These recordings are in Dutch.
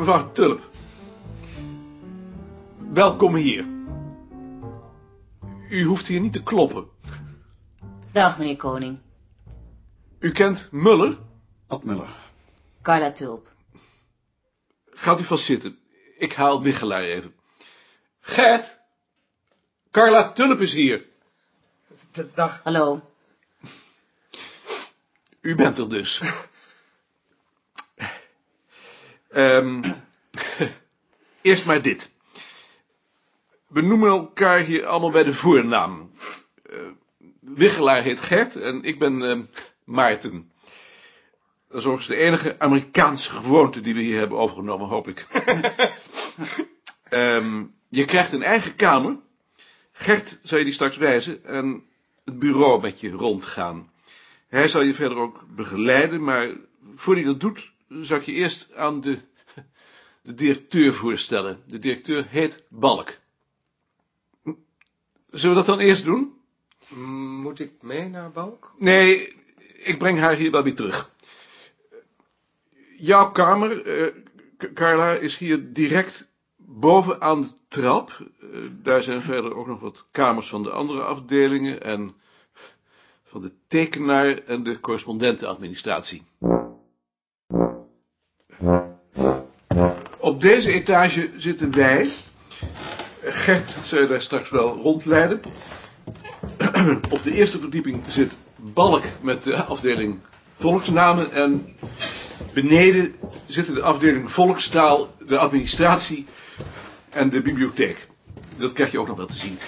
Mevrouw Tulp. Welkom hier. U hoeft hier niet te kloppen. Dag, meneer Koning. U kent Muller? Ad Muller. Carla Tulp. Gaat u vast zitten. Ik haal Wichelaar even. Gert! Carla Tulp is hier. Dag. Hallo. U bent er dus. Ehm, eerst maar dit. We noemen elkaar hier allemaal bij de voornaam. Eh Wichelaar heet Gert en ik ben eh, Maarten. Dat is overigens de enige Amerikaanse gewoonte die we hier hebben overgenomen, hoop ik. Ehm, je krijgt een eigen kamer. Gert zal je die straks wijzen en het bureau met je rondgaan. Hij zal je verder ook begeleiden, maar voor hij dat doet, zal ik je eerst aan de, de directeur voorstellen. De directeur heet Balk. Zullen we dat dan eerst doen? Moet ik mee naar Balk? Nee, ik breng haar hier wel weer terug. Jouw kamer, eh, Carla, is hier direct boven aan de trap. Eh, daar zijn verder ook nog wat kamers van de andere afdelingen en van de tekenaar en de correspondentenadministratie. Op deze etage zitten wij. Gert zal je daar straks wel rondleiden. Op de eerste verdieping zit Balk met de afdeling volksnamen en beneden zitten de afdeling volkstaal, de administratie en de bibliotheek. Dat krijg je ook nog wel te zien.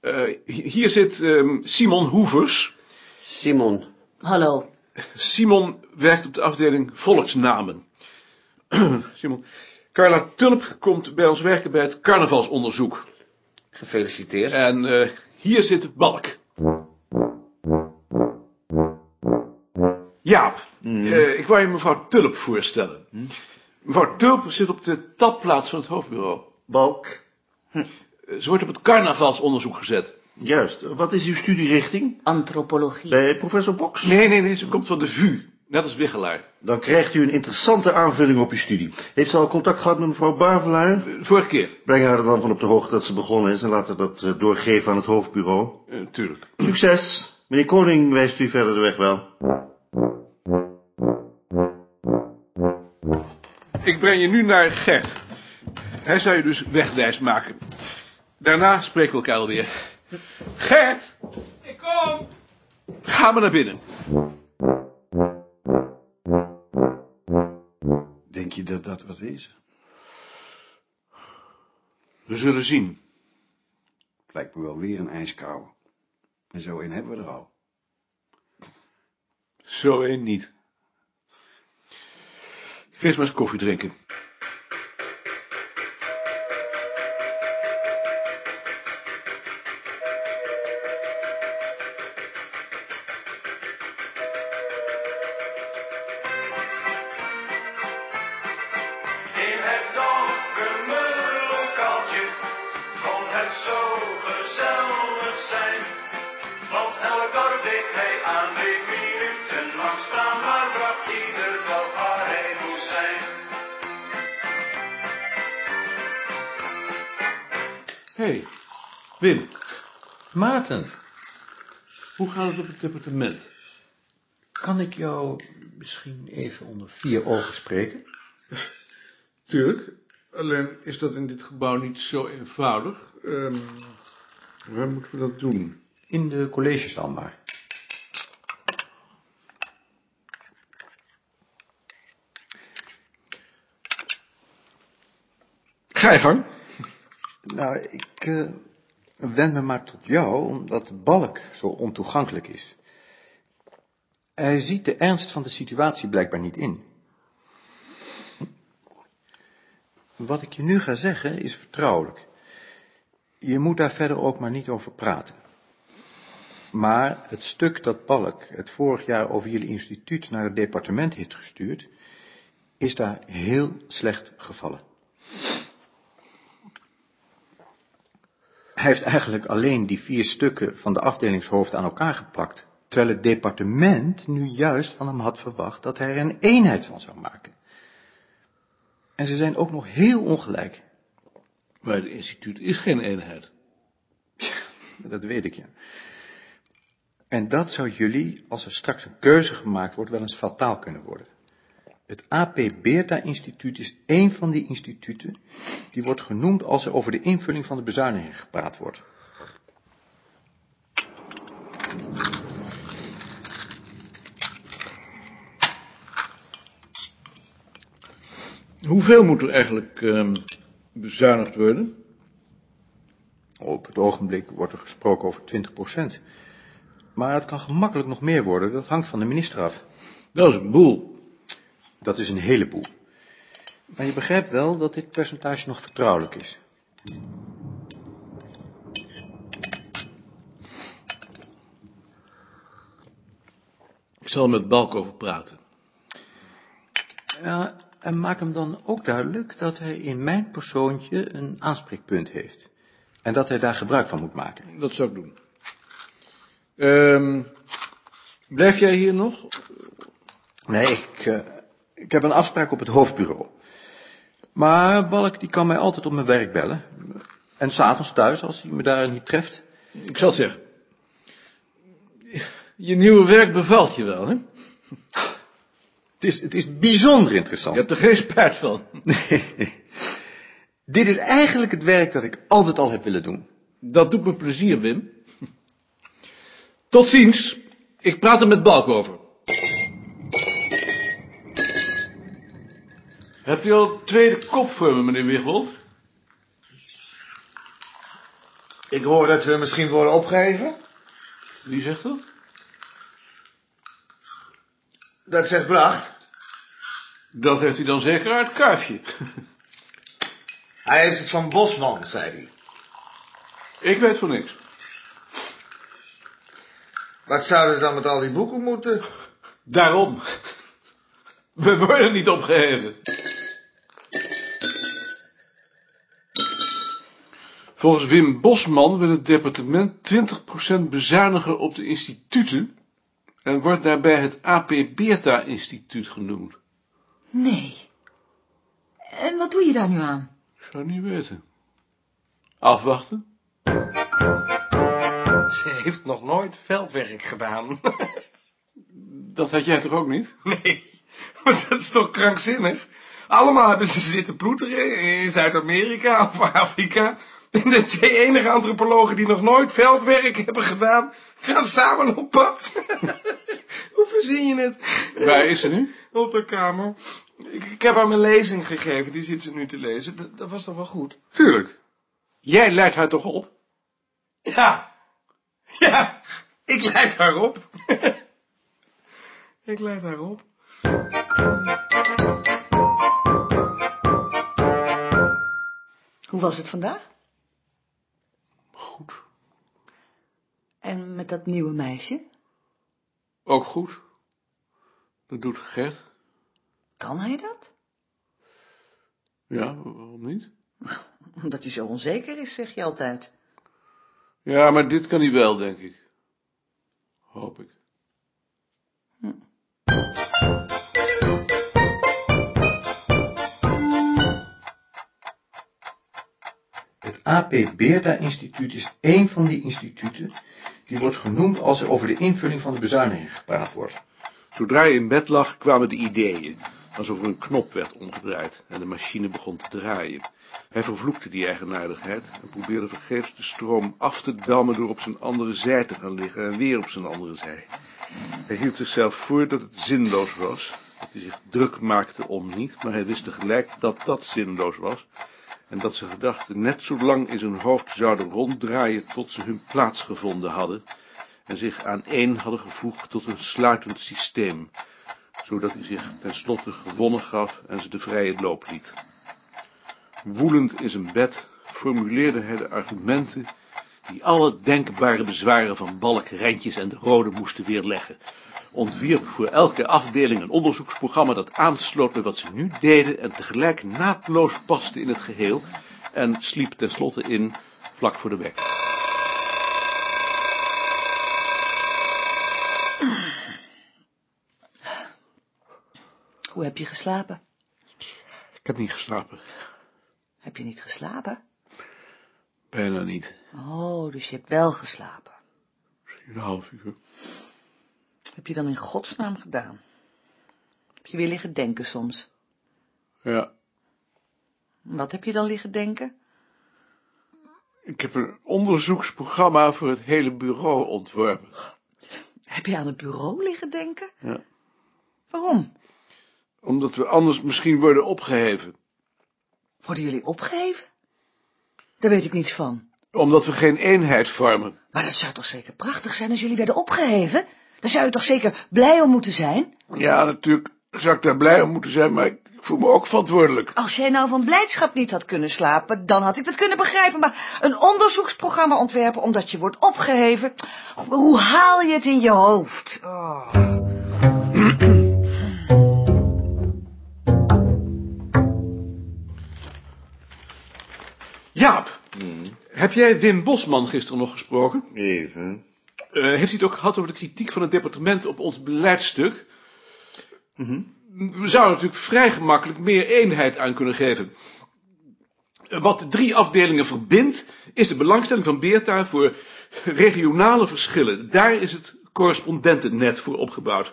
Eh, hier zit ehm, Simon Hoevers. Simon. Hallo. Simon werkt op de afdeling volksnamen. Simon. Carla Tulp komt bij ons werken bij het carnavalsonderzoek. Gefeliciteerd. En eh, hier zit Balk. Jaap, eh, ik wou je mevrouw Tulp voorstellen. Mevrouw Tulp zit op de tapplaats van het hoofdbureau. Balk. Eh, Ze wordt op het carnavalsonderzoek gezet. Juist. Wat is uw studierichting? Antropologie. Bij professor Box? Nee, nee, nee, ze komt van de VU. Net als Wichelaar. Dan krijgt u een interessante aanvulling op uw studie. Heeft ze al contact gehad met mevrouw Bavelaar? Eh, Vorige keer, Breng haar er dan van op de hoogte dat ze begonnen is en laat haar dat eh, doorgeven aan het hoofdbureau. eh, tuurlijk. Succes. Meneer Koning wijst u verder de weg wel. Ik breng je nu naar Gert. Hij zou je dus wegwijs maken. Daarna spreken we elkaar alweer. Gert! Ik kom! Ga maar naar binnen. Denk je dat dat wat is? We zullen zien. Het lijkt me wel weer een ijskoude. En zo een hebben we er al. Zo één niet. Ik ga eens maar eens koffie drinken. Maarten, hoe gaat het op het departement? kan ik jou misschien even onder vier ogen spreken? Tuurlijk. Alleen is dat in dit gebouw niet zo eenvoudig. Ehm, waar moeten we dat doen? In de collegezaal maar. Ga je gang. Nou, ik eh, wend me maar tot jou, omdat Balk zo ontoegankelijk is. Hij ziet de ernst van de situatie blijkbaar niet in. Wat ik je nu ga zeggen is vertrouwelijk. Je moet daar verder ook maar niet over praten. Maar het stuk dat Balk het vorig jaar over jullie instituut naar het departement heeft gestuurd, is daar heel slecht gevallen. Hij heeft eigenlijk alleen die vier stukken van de afdelingshoofd aan elkaar geplakt, Terwijl het departement nu juist van hem had verwacht dat hij er een eenheid van zou maken. En ze zijn ook nog heel ongelijk. Maar het instituut is geen eenheid. Dat weet ik, ja. En dat zou jullie, als er straks een keuze gemaakt wordt, wel eens fataal kunnen worden. Het AP Beerta Instituut is één van die instituten die wordt genoemd als er over de invulling van de bezuiniging gepraat wordt. Hoeveel moet er eigenlijk ehm, bezuinigd worden? Op het ogenblik wordt er gesproken over 20%. Maar het kan gemakkelijk nog meer worden, dat hangt van de minister af. Dat is een boel. Dat is een heleboel. Maar je begrijpt wel dat dit percentage nog vertrouwelijk is. Ik zal er met Balk over praten. Ja, en maak hem dan ook duidelijk dat hij in mijn persoontje een aanspreekpunt heeft. En dat hij daar gebruik van moet maken. Dat zou ik doen. Ehm, blijf jij hier nog? Nee, ik, eh, ik heb een afspraak op het hoofdbureau. Maar Balk die kan mij altijd op mijn werk bellen. En s'avonds thuis als hij me daar niet treft. Ik zal het zeggen. Je nieuwe werk bevalt je wel, hè? Het is, het is bijzonder interessant. Je hebt er geen spijt van. Nee. Dit is eigenlijk het werk dat ik altijd al heb willen doen. Dat doet me plezier, Wim. Tot ziens. Ik praat er met Balk over. Heb je al tweede kop voor me, meneer Wigwold? Ik hoor dat we misschien worden opgeheven. Wie zegt dat? Dat zegt Bracht. Dat heeft hij dan zeker uit het kuifje. Hij heeft het van Bosman, zei hij. Ik weet van niks. Wat zouden ze dan met al die boeken moeten? Daarom. We worden niet opgeheven. Volgens Wim Bosman wil het departement 20% bezuinigen op de instituten en wordt daarbij het AP Beerta Instituut genoemd. Nee. En wat doe je daar nu aan? Ik zou niet weten. Afwachten. Ze heeft nog nooit veldwerk gedaan. Dat had jij toch ook niet? Nee, maar dat is toch krankzinnig? Allemaal hebben ze zitten ploeteren in Zuid-Amerika of Afrika. En de twee enige antropologen die nog nooit veldwerk hebben gedaan, gaan samen op pad. Hoe verzin je het? Waar is ze nu? Op de kamer. Ik, ik heb haar mijn lezing gegeven, die zit ze nu te lezen. Dat, dat was toch wel goed? Tuurlijk. Jij leidt haar toch op? Ja. Ja, ik leid haar op. ik leid haar op. Hoe was het vandaag? Goed. En met dat nieuwe meisje? Ook goed. Dat doet Gert. Kan hij dat? Ja, waarom niet? Omdat hij zo onzeker is, zeg je altijd. Ja, maar dit kan hij wel, denk ik. Hoop ik. AP Beerta Instituut is één van die instituten die wordt genoemd als er over de invulling van de bezuiniging gepraat wordt. Zodra hij in bed lag, kwamen de ideeën. Alsof er een knop werd omgedraaid en de machine begon te draaien. Hij vervloekte die eigenaardigheid en probeerde vergeefs de stroom af te dammen door op zijn andere zij te gaan liggen en weer op zijn andere zij. Hij hield zichzelf voor dat het zinloos was, dat hij zich druk maakte om niet, maar hij wist tegelijk dat dat zinloos was en dat zijn gedachten net zo lang in zijn hoofd zouden ronddraaien tot ze hun plaats gevonden hadden en zich aan één hadden gevoegd tot een sluitend systeem, zodat hij zich tenslotte gewonnen gaf en ze de vrije loop liet. Woelend in zijn bed formuleerde hij de argumenten die alle denkbare bezwaren van Balk, Rentjes en de Rode moesten weerleggen, ontwierp voor elke afdeling een onderzoeksprogramma dat aansloot bij wat ze nu deden en tegelijk naadloos paste in het geheel en sliep tenslotte in vlak voor de weg. Hoe heb je geslapen? Ik heb niet geslapen. Heb je niet geslapen? Bijna niet. Oh, dus je hebt wel geslapen. Misschien een half uur. Heb je dan in godsnaam gedaan? Heb je weer liggen denken soms? Ja, Wat heb je dan liggen denken? ik heb een onderzoeksprogramma voor het hele bureau ontworpen. Heb je aan het bureau liggen denken? Ja. Waarom? Omdat we anders misschien worden opgeheven. Worden jullie opgeheven? Daar weet ik niets van. Omdat we geen eenheid vormen. Maar dat zou toch zeker prachtig zijn als jullie werden opgeheven? Daar zou je toch zeker blij om moeten zijn? Ja, natuurlijk zou ik daar blij om moeten zijn, maar ik voel me ook verantwoordelijk. Als jij nou van blijdschap niet had kunnen slapen, dan had ik dat kunnen begrijpen. Maar een onderzoeksprogramma ontwerpen omdat je wordt opgeheven... Hoe haal je het in je hoofd? Oh. Jaap, heb jij Wim Bosman gisteren nog gesproken? Even. Eh, heeft hij het ook gehad over de kritiek van het departement op ons beleidstuk? We zouden natuurlijk vrij gemakkelijk meer eenheid aan kunnen geven. Eh, Wat de drie afdelingen verbindt, is de belangstelling van Beerta voor regionale verschillen. Daar is het correspondentennet voor opgebouwd.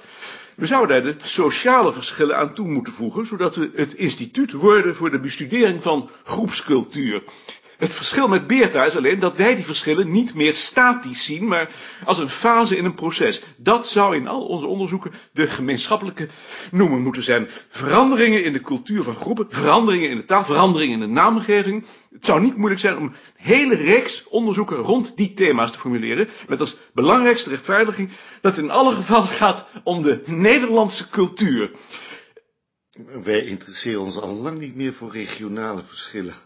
We zouden daar de sociale verschillen aan toe moeten voegen, zodat we het instituut worden voor de bestudering van groepscultuur. Het verschil met Beerta is alleen dat wij die verschillen niet meer statisch zien, maar als een fase in een proces. Dat zou in al onze onderzoeken de gemeenschappelijke noemer moeten zijn. Veranderingen in de cultuur van groepen, veranderingen in de taal, veranderingen in de naamgeving. Het zou niet moeilijk zijn om een hele reeks onderzoeken rond die thema's te formuleren, met als belangrijkste rechtvaardiging dat het in alle gevallen gaat om de Nederlandse cultuur. Wij interesseren ons al lang niet meer voor regionale verschillen.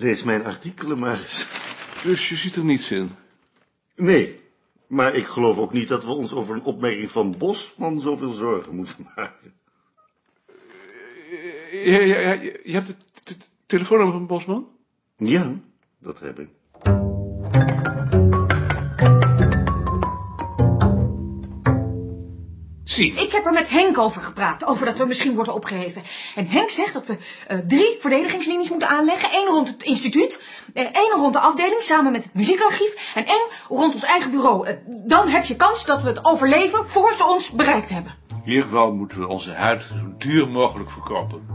Lees mijn artikelen maar eens. Dus je ziet er niets in. Nee, maar ik geloof ook niet dat we ons over een opmerking van Bosman zoveel zorgen moeten maken. Ja, ja, ja, je hebt het telefoonnummer van Bosman? Ja, dat heb ik. Ik heb er met Henk over gepraat, over dat we misschien worden opgeheven. En Henk zegt dat we eh, drie verdedigingslinies moeten aanleggen. Eén rond het instituut, eh, één rond de afdeling samen met het muziekarchief en één rond ons eigen bureau. Eh, dan heb je kans dat we het overleven voor ze ons bereikt hebben. In ieder geval moeten we onze huid zo duur mogelijk verkopen.